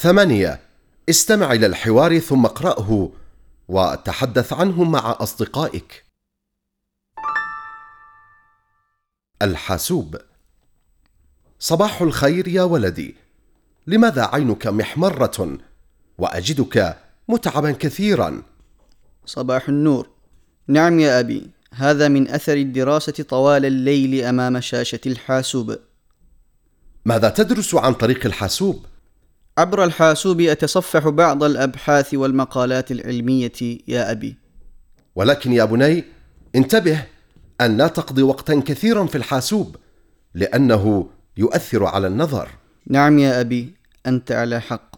ثمانية. استمع إلى الحوار ثم اقرأه وتحدث عنه مع أصدقائك. الحاسوب. صباح الخير يا ولدي. لماذا عينك محمرة وأجدك متعبا كثيرا؟ صباح النور. نعم يا أبي هذا من أثر الدراسة طوال الليل أمام شاشة الحاسوب. ماذا تدرس عن طريق الحاسوب؟ عبر الحاسوب أتصفح بعض الأبحاث والمقالات العلمية يا أبي. ولكن يا بني انتبه أن لا تقضي وقتا كثيرا في الحاسوب لأنه يؤثر على النظر. نعم يا أبي أنت على حق.